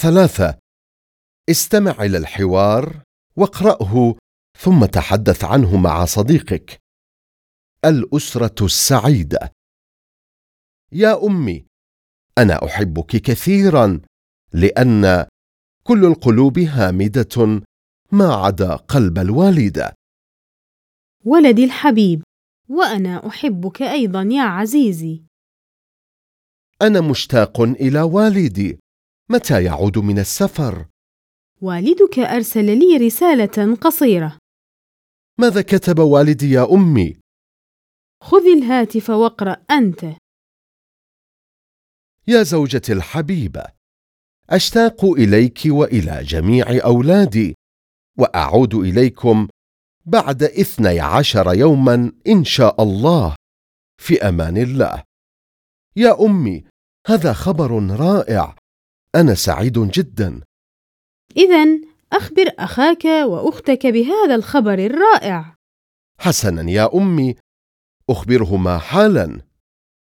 ثلاثة. استمع إلى الحوار واقرأه ثم تحدث عنه مع صديقك. الأسرة السعيدة. يا أمي أنا أحبك كثيرا لأن كل القلوب هامدة ما عدا قلب الوالدة. ولدي الحبيب وأنا أحبك أيضا يا عزيزي. أنا مشتاق إلى والدي. متى يعود من السفر؟ والدك أرسل لي رسالة قصيرة. ماذا كتب والدي يا أمي؟ خذ الهاتف واقرأ أنت. يا زوجتي الحبيبة أشتاق إليك وإلى جميع أولادي وأعود إليكم بعد إثني عشر يوما إن شاء الله. في أمان الله. يا أمي هذا خبر رائع. أنا سعيد جدا. إذا أخبر أخاك وأختك بهذا الخبر الرائع. حسنا يا أمي. أخبرهما حالا.